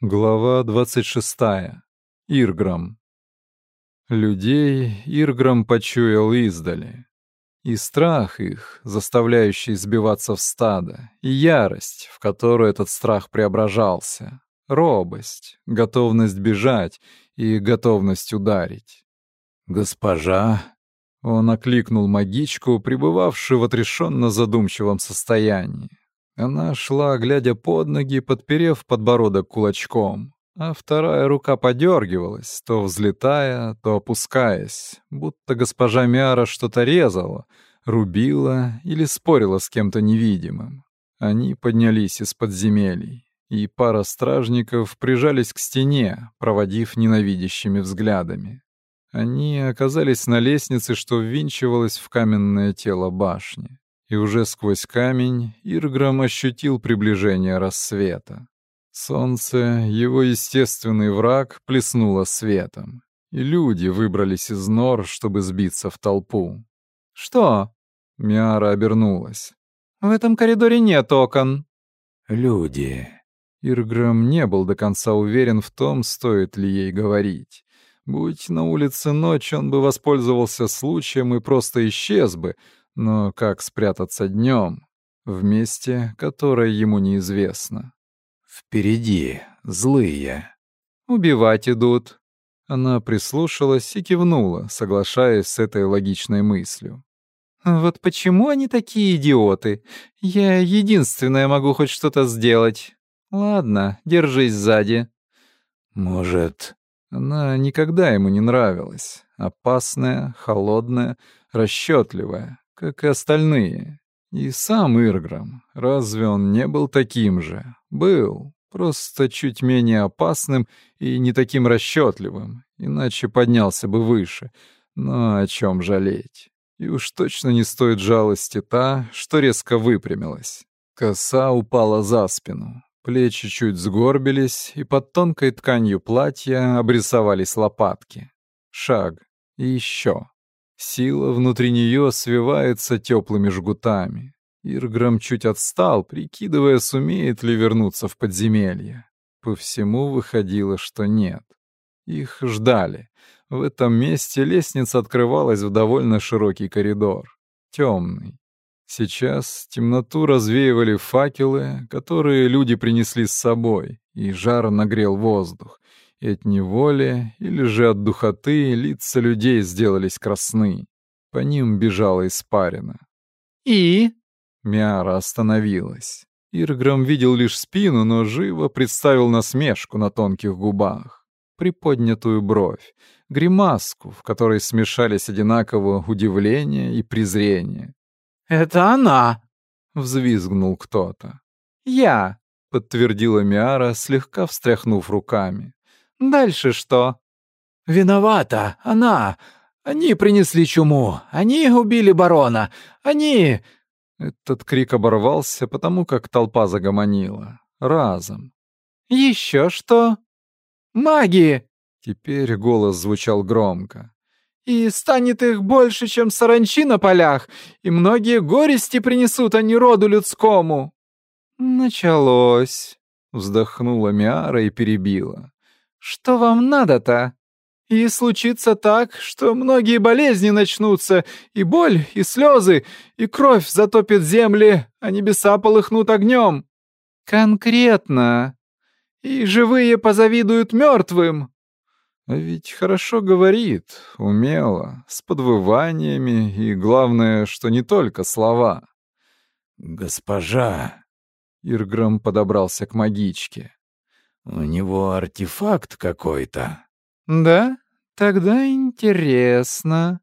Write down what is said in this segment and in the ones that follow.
Глава 26. Ирграм. Людей Ирграм почуял издали. И страх их, заставляющий сбиваться в стадо, и ярость, в которую этот страх преображался, робость, готовность бежать и готовность ударить. «Госпожа!» Он окликнул магичку, пребывавшую в отрешенно задумчивом состоянии. Она шла, глядя под ноги, подперев подбородок кулачком, а вторая рука подергивалась, то взлетая, то опускаясь, будто госпожа Мяра что-то резала, рубила или спорила с кем-то невидимым. Они поднялись из подземелий, и пара стражников прижались к стене, проводив ненавидящими взглядами. Они оказались на лестнице, что ввинчивалась в каменное тело башни и уже сквозь камень Ирграм ощутил приближение рассвета. Солнце, его естественный враг, плеснуло светом, и люди выбрались из нор, чтобы сбиться в толпу. «Что?» — Миара обернулась. «В этом коридоре нет окон». «Люди». Ирграм не был до конца уверен в том, стоит ли ей говорить. Будь на улице ночь, он бы воспользовался случаем и просто исчез бы, но как спрятаться днем в месте, которое ему неизвестно? Впереди злые. Убивать идут. Она прислушалась и кивнула, соглашаясь с этой логичной мыслью. Вот почему они такие идиоты? Я единственная могу хоть что-то сделать. Ладно, держись сзади. Может, она никогда ему не нравилась. Опасная, холодная, расчетливая как и остальные. И сам Ирграм, разве он не был таким же? Был, просто чуть менее опасным и не таким расчетливым, иначе поднялся бы выше. Но о чем жалеть? И уж точно не стоит жалости та, что резко выпрямилась. Коса упала за спину, плечи чуть сгорбились, и под тонкой тканью платья обрисовались лопатки. Шаг. И еще. Сила внутри нее свивается теплыми жгутами. Ирграм чуть отстал, прикидывая, сумеет ли вернуться в подземелье. По всему выходило, что нет. Их ждали. В этом месте лестница открывалась в довольно широкий коридор. Темный. Сейчас темноту развеивали факелы, которые люди принесли с собой, и жар нагрел воздух и от неволи, или же от духоты лица людей сделались красны. По ним бежала испарина. «И?» Миара остановилась. Ирграм видел лишь спину, но живо представил насмешку на тонких губах, приподнятую бровь, гримаску, в которой смешались одинаково удивление и презрение. «Это она!» — взвизгнул кто-то. «Я!» — подтвердила Миара, слегка встряхнув руками. Дальше что? Виновата она. Они принесли чуму. Они убили барона. Они... Этот крик оборвался, потому как толпа загомонила. Разом. Еще что? Маги! Теперь голос звучал громко. И станет их больше, чем саранчи на полях, и многие горести принесут они роду людскому. Началось. Вздохнула Миара и перебила. Что вам надо-то? И случится так, что многие болезни начнутся, и боль, и слезы, и кровь затопит земли, а небеса полыхнут огнем. Конкретно. И живые позавидуют мертвым. А ведь хорошо говорит, умело, с подвываниями, и главное, что не только слова. «Госпожа!» Ирграм подобрался к магичке. У него артефакт какой-то. Да? Тогда интересно.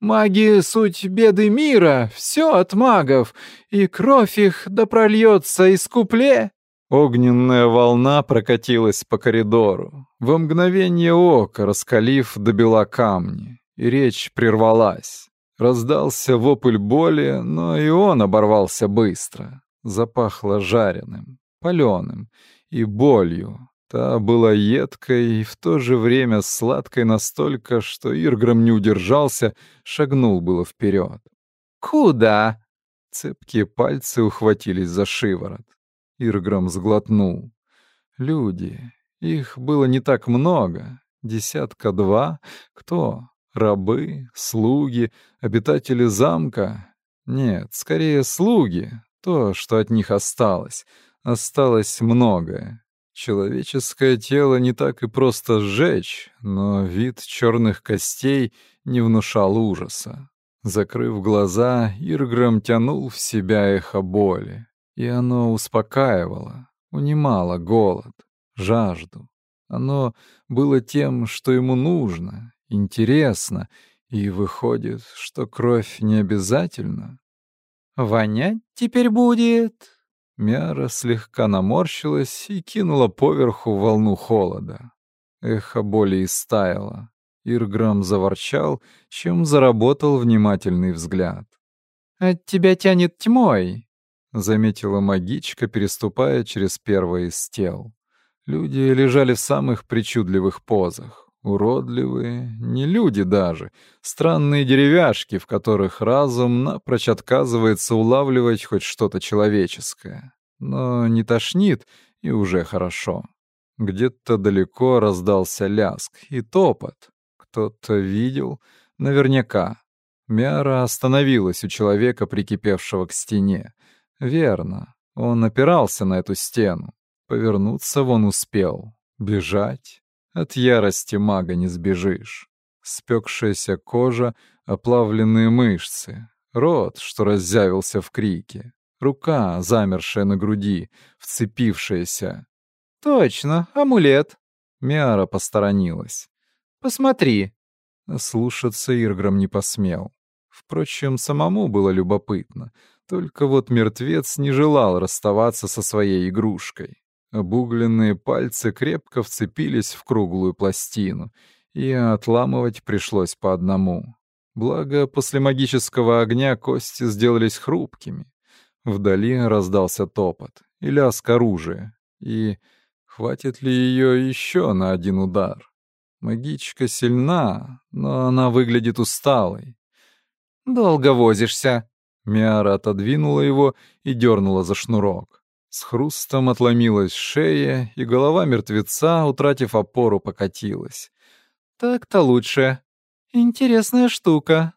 Маги — суть беды мира, все от магов, и кровь их да прольется искупле. Огненная волна прокатилась по коридору, в мгновение ока раскалив до бела камни, и речь прервалась. Раздался вопль боли, но и он оборвался быстро. Запахло жареным, паленым, и болью. Та была едкой и в то же время сладкой настолько, что Ирграм не удержался, шагнул было вперед. «Куда?» Цепкие пальцы ухватились за шиворот. Ирграм сглотнул. Люди. Их было не так много. Десятка два. Кто? Рабы, слуги, обитатели замка? Нет, скорее слуги. То, что от них осталось. Осталось многое. Человеческое тело не так и просто сжечь, но вид черных костей не внушал ужаса. Закрыв глаза, Ирграм тянул в себя эхо боли, и оно успокаивало, унимало голод, жажду. Оно было тем, что ему нужно, интересно, и выходит, что кровь не обязательно. «Вонять теперь будет?» Мяра слегка наморщилась и кинула поверху волну холода. Эхо боли истаяло. Ирграм заворчал, чем заработал внимательный взгляд. «От тебя тянет тьмой», — заметила магичка, переступая через первое из тел. Люди лежали в самых причудливых позах. Уродливые, не люди даже, странные деревяшки, в которых разум напрочь отказывается улавливать хоть что-то человеческое. Но не тошнит, и уже хорошо. Где-то далеко раздался ляск и топот. Кто-то видел? Наверняка. Мяра остановилась у человека, прикипевшего к стене. Верно, он опирался на эту стену. Повернуться вон успел. Бежать? От ярости мага не сбежишь. Спекшаяся кожа, оплавленные мышцы, рот, что раззявился в крике, рука, замершая на груди, вцепившаяся. «Точно, амулет!» Миара посторонилась. «Посмотри!» Слушаться Ирграм не посмел. Впрочем, самому было любопытно. Только вот мертвец не желал расставаться со своей игрушкой. Обугленные пальцы крепко вцепились в круглую пластину, и отламывать пришлось по одному. Благо, после магического огня кости сделались хрупкими. Вдали раздался топот и лязг оружия. И хватит ли ее еще на один удар? Магичка сильна, но она выглядит усталой. «Долго возишься». Миара отодвинула его и дернула за шнурок. С хрустом отломилась шея, и голова мертвеца, утратив опору, покатилась. «Так-то лучше. Интересная штука.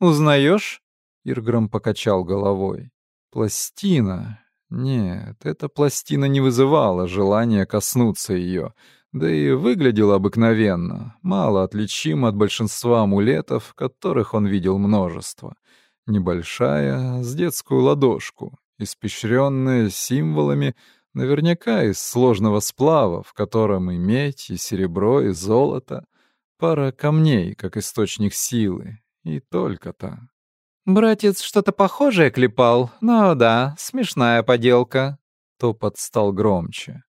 Узнаешь?» Ирграм покачал головой. «Пластина. Нет, эта пластина не вызывала желания коснуться ее, да и выглядела обыкновенно, мало отличима от большинства амулетов, которых он видел множество. Небольшая, с детскую ладошку, испещренная символами, наверняка из сложного сплава, в котором и медь, и серебро, и золото, пара камней, как источник силы, и только-то. «Братец что-то похожее клепал, но да, смешная поделка». Топот стал громче.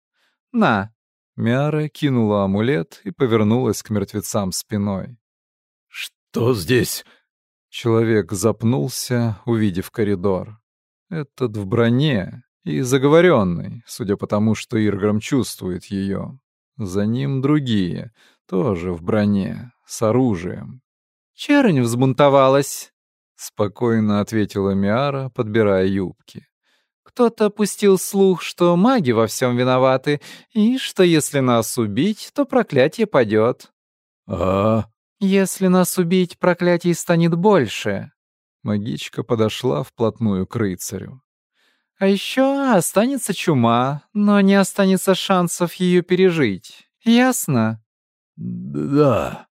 «На». Мяра кинула амулет и повернулась к мертвецам спиной. «Что здесь?» Человек запнулся, увидев коридор. Этот в броне и заговоренный, судя по тому, что Ирграм чувствует ее. За ним другие, тоже в броне, с оружием. «Чернь взбунтовалась», — спокойно ответила Миара, подбирая юбки. «Кто-то пустил слух, что маги во всем виноваты, и что если нас убить, то проклятие падет». «А?» «Если нас убить, проклятий станет больше», Магичка подошла вплотную к рыцарю. «А еще останется чума, но не останется шансов ее пережить. Ясно?» «Да».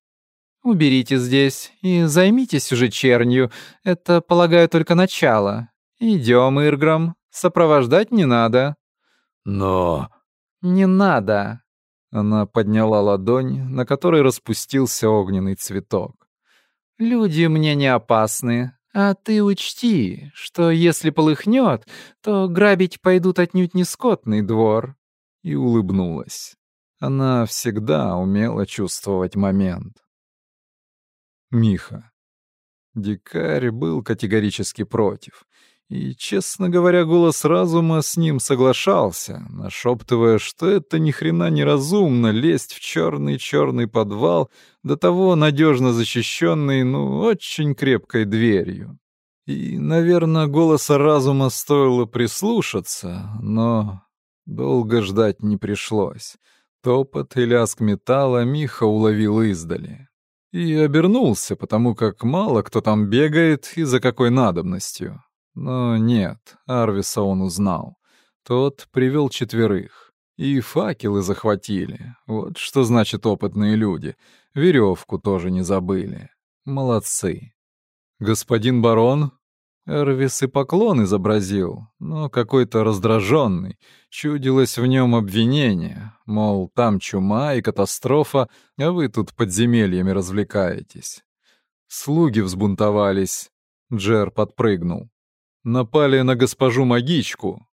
«Уберите здесь и займитесь уже чернью. Это, полагаю, только начало. Идем, Ирграм. Сопровождать не надо». «Но...» «Не надо». Она подняла ладонь, на которой распустился огненный цветок. «Люди мне не опасны, а ты учти, что если полыхнет, то грабить пойдут отнюдь не скотный двор». И улыбнулась. Она всегда умела чувствовать момент. Миха. Дикарь был категорически против. И, честно говоря, голос разума с ним соглашался, нашептывая, что это ни хрена не разумно лезть в черный-черный подвал, до того надежно защищенный, ну, очень крепкой дверью. И, наверное, голоса разума стоило прислушаться, но... Долго ждать не пришлось. Топот и лязг металла Миха уловил издали. И обернулся, потому как мало кто там бегает и за какой надобностью. Но нет, Арвиса он узнал. Тот привел четверых. И факелы захватили. Вот что значит опытные люди. Веревку тоже не забыли. Молодцы. Господин барон, Эрвис и поклон изобразил, но какой-то раздраженный. Чудилось в нем обвинение, мол, там чума и катастрофа, а вы тут подземельями развлекаетесь. Слуги взбунтовались. Джер подпрыгнул. Напали на госпожу магичку.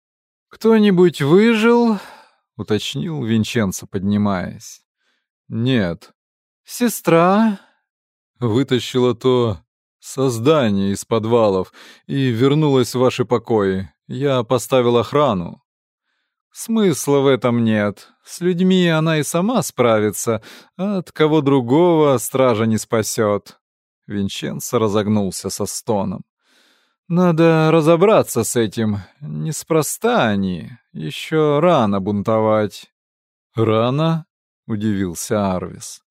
«Кто-нибудь выжил?» — уточнил Винченцо, поднимаясь. «Нет». «Сестра?» «Вытащила то создание из подвалов и вернулась в ваши покои. Я поставил охрану. Смысла в этом нет. С людьми она и сама справится, а от кого другого стража не спасет. Винченцо разогнулся со стоном. Надо разобраться с этим. Неспроста они. Еще рано бунтовать. Рано? удивился Арвис.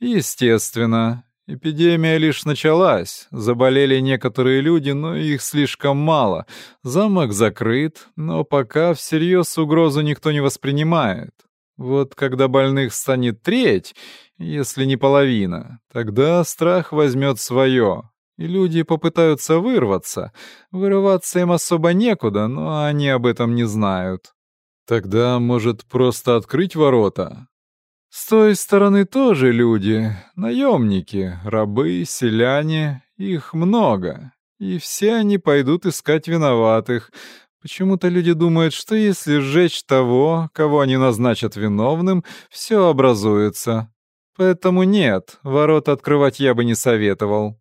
Естественно. Эпидемия лишь началась, заболели некоторые люди, но их слишком мало. Замок закрыт, но пока всерьез угрозу никто не воспринимает. Вот когда больных станет треть, если не половина, тогда страх возьмет свое, и люди попытаются вырваться. Вырываться им особо некуда, но они об этом не знают. Тогда, может, просто открыть ворота? С той стороны тоже люди, наемники, рабы, селяне, их много, и все они пойдут искать виноватых. Почему-то люди думают, что если сжечь того, кого они назначат виновным, все образуется. Поэтому нет, ворот открывать я бы не советовал.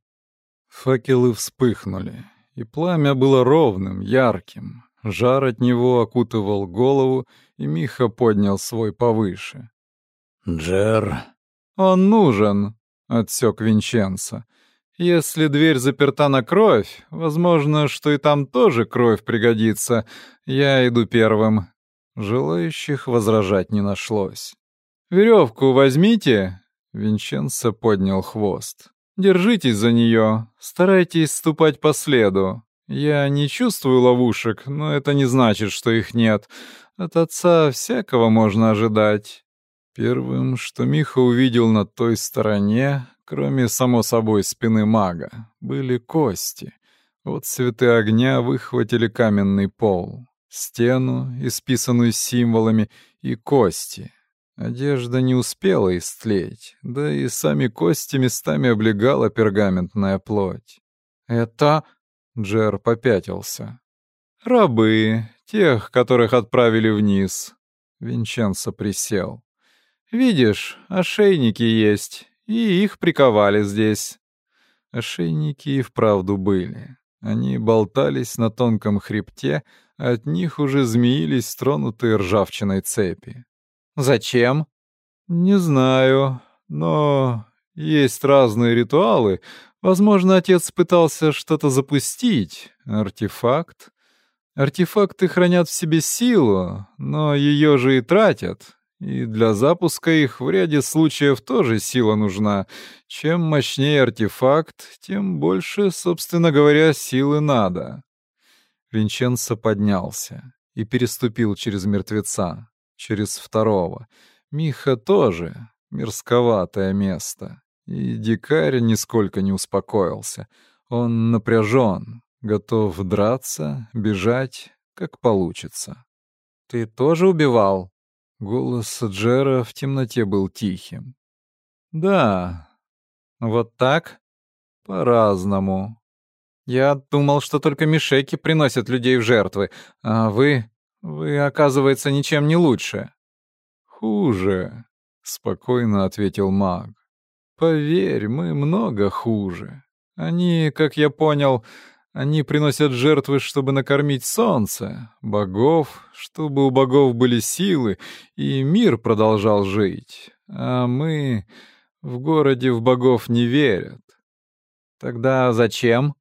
Факелы вспыхнули, и пламя было ровным, ярким. Жар от него окутывал голову, и Миха поднял свой повыше. «Джер...» «Он нужен», — отсек Винченцо. «Если дверь заперта на кровь, возможно, что и там тоже кровь пригодится. Я иду первым». Желающих возражать не нашлось. «Веревку возьмите!» — Винченцо поднял хвост. «Держитесь за нее, старайтесь ступать по следу. Я не чувствую ловушек, но это не значит, что их нет. От отца всякого можно ожидать. Первым, что Миха увидел на той стороне, кроме, само собой, спины мага, были кости. Вот цветы огня выхватили каменный пол, стену, исписанную символами, и кости. Одежда не успела истлеть, да и сами кости местами облегала пергаментная плоть. «Это...» — Джер попятился. «Рабы, тех, которых отправили вниз». Винченцо присел. Видишь, ошейники есть, и их приковали здесь. Ошейники и вправду были. Они болтались на тонком хребте, от них уже змеились тронутые ржавчиной цепи. Зачем? Не знаю, но есть разные ритуалы. Возможно, отец пытался что-то запустить, артефакт. Артефакты хранят в себе силу, но ее же и тратят, и для запуска их в ряде случаев тоже сила нужна. Чем мощнее артефакт, тем больше, собственно говоря, силы надо. Винченцо поднялся и переступил через мертвеца, через второго. Миха тоже мерзковатое место. И дикарь нисколько не успокоился. Он напряжен, готов драться, бежать, как получится. «Ты тоже убивал?» Голос Джера в темноте был тихим. «Да, вот так? По-разному. Я думал, что только мишеки приносят людей в жертвы, а вы... вы, оказывается, ничем не лучше». «Хуже», — спокойно ответил маг. «Поверь, мы много хуже. Они, как я понял, они приносят жертвы, чтобы накормить солнце, богов, чтобы у богов были силы, и мир продолжал жить. А мы в городе в богов не верят. Тогда зачем?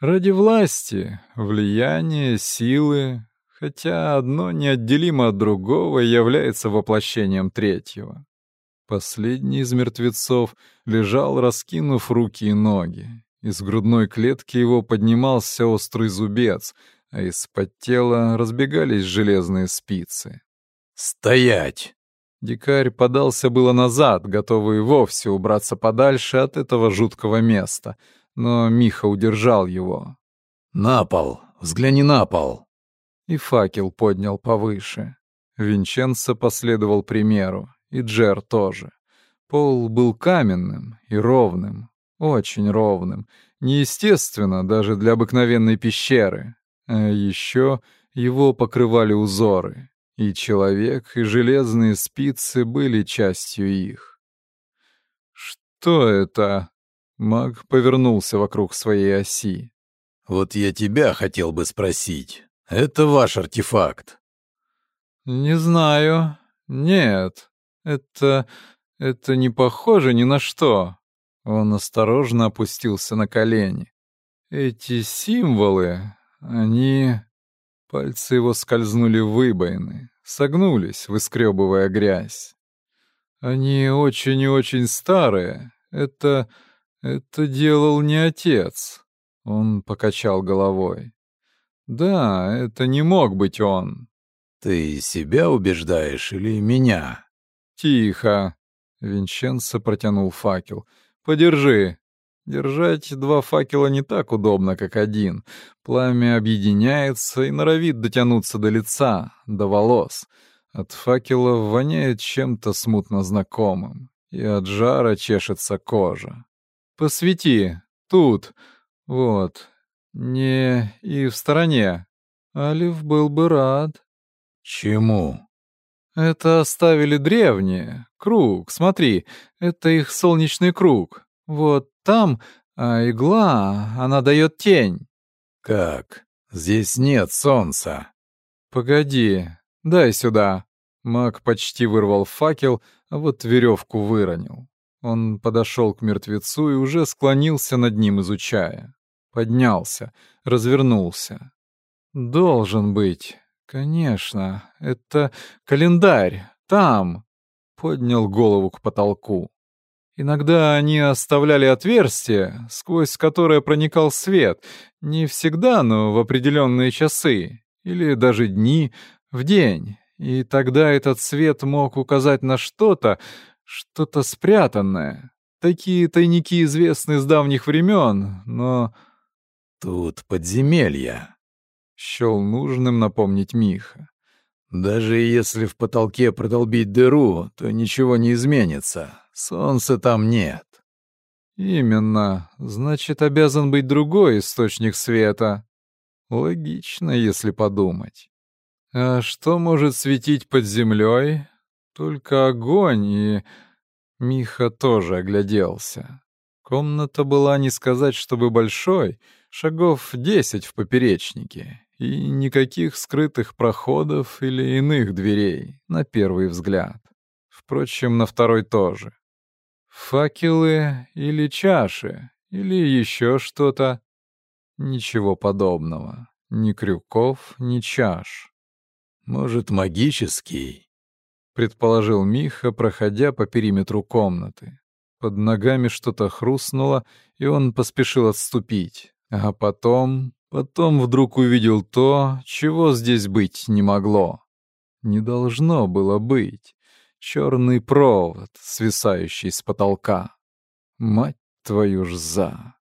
Ради власти, влияния, силы. Хотя одно неотделимо от другого является воплощением третьего. Последний из мертвецов лежал, раскинув руки и ноги. Из грудной клетки его поднимался острый зубец, а из-под тела разбегались железные спицы. «Стоять!» Дикарь подался было назад, готовый вовсе убраться подальше от этого жуткого места, но Миха удержал его. «На пол! Взгляни на пол!» И факел поднял повыше. Винченцо последовал примеру, и Джер тоже. Пол был каменным и ровным, очень ровным, неестественно даже для обыкновенной пещеры. А еще его покрывали узоры, и человек, и железные спицы были частью их. «Что это?» Маг повернулся вокруг своей оси. «Вот я тебя хотел бы спросить. Это ваш артефакт?» «Не знаю. Нет. Это... это не похоже ни на что». Он осторожно опустился на колени. «Эти символы, они...» Пальцы его скользнули в выбоины, согнулись, выскребывая грязь. «Они очень и очень старые. Это... это делал не отец». Он покачал головой. «Да, это не мог быть он». «Ты себя убеждаешь или меня?» «Тихо!» — Винченцо протянул факел. «Подержи». Держать два факела не так удобно, как один. Пламя объединяется и норовит дотянуться до лица, до волос. От факела воняет чем-то смутно знакомым, и от жара чешется кожа. «Посвети, тут, вот, не и в стороне. Алиф был бы рад». «Чему?» «Это оставили древние. Круг, смотри, это их солнечный круг. Вот там, а игла, она дает тень». «Как? Здесь нет солнца». «Погоди, дай сюда». Маг почти вырвал факел, а вот веревку выронил. Он подошел к мертвецу и уже склонился над ним, изучая. Поднялся, развернулся. «Должен быть. Конечно. Это календарь. Там!» Поднял голову к потолку. Иногда они оставляли отверстие, сквозь которое проникал свет. Не всегда, но в определенные часы. Или даже дни, в день. И тогда этот свет мог указать на что-то, что-то спрятанное. Такие тайники известны с давних времен, но... Тут подземелья. Счел нужным напомнить Миха. Даже если в потолке продолбить дыру, то ничего не изменится. Солнца там нет. Именно. Значит, обязан быть другой источник света. Логично, если подумать. А что может светить под землей? Только огонь и... Миха тоже огляделся. Комната была не сказать, чтобы большой, шагов десять в поперечнике, и никаких скрытых проходов или иных дверей, на первый взгляд. Впрочем, на второй тоже. Факелы или чаши, или еще что-то. Ничего подобного. Ни крюков, ни чаш. Может, магический? Предположил Миха, проходя по периметру комнаты. Под ногами что-то хрустнуло, и он поспешил отступить. А потом... Потом вдруг увидел то, чего здесь быть не могло. Не должно было быть. Черный провод, свисающий с потолка. Мать твою ж за!